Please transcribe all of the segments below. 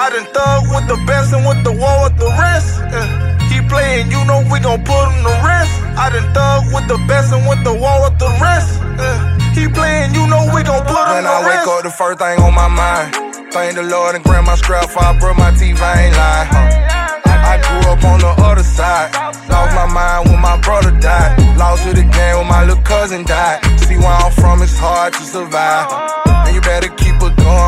I done thug with the best and with the war with the rest. Uh, he playing, you know we gon' put him to rest. I done thug with the best and with the war with the rest. Uh, he playing, you know we gon' put him When I wake up, the first thing on my mind. Thank the Lord and grant my scrap for I broke my teeth, I ain't lying. I grew up on the other side. Lost my mind when my brother died. Lost to the game when my little cousin died. See where I'm from, it's hard to survive. And you better keep it going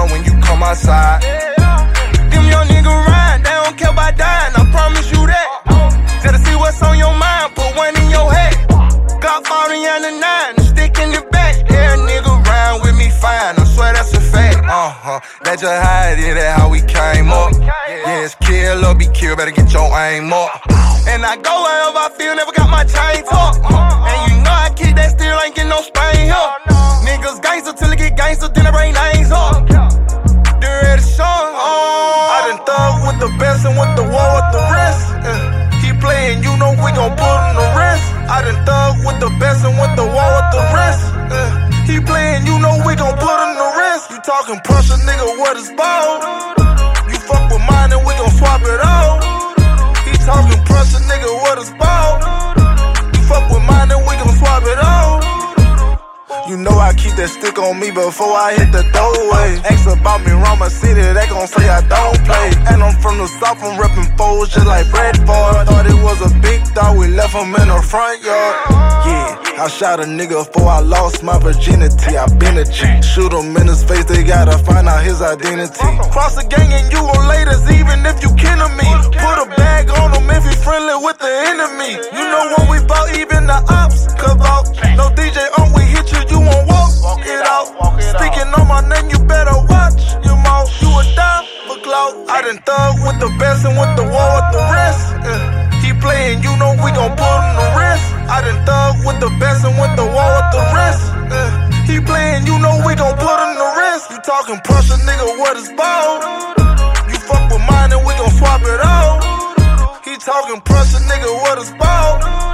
that's just how it is, that's how we came up. Yeah, it's kill or be killed, better get your aim up. And I go wherever I feel, never got my chain tucked. And you know I keep that still, ain't get no Spain here. Niggas gangster till it get gangster, then I bring names up. The red song, oh. I oh. done thug with the best and the with the talking pressure, nigga, what is ball? You fuck with mine and we gon' swap it all. He talking pressure, nigga, what is ball? You fuck with mine and we gon' swap it all. You know I keep that stick on me before I hit the doorway. Ask about me around my city, they gon' say I don't play. And I'm from the south, I'm reppin' foes just like Bradford. Thought it was a big dog, we left him in the front yard. Yeah, I shot a nigga before I lost my virginity. I been a G. Shoot him in his face, they gotta find out his identity. Cross the gang and you gon' laters, even if you kin of me. Put a bag on him if he friendly with the enemy. You know when we bout even the ops, cause out. No DJ on, we hit you, you won't walk it out. Speaking on my name, you better watch your mouth. You a die for clout. I done thug with the best and with the war with the rest. Uh, he playing, you know we gon' to rest. I done thug with the best and with the war with the rest. Uh, he playing, you know we gon' put him to rest. You talking pressure, nigga, what is ball? You fuck with mine and we gon' swap it all. He talking pressure, nigga, what is ball?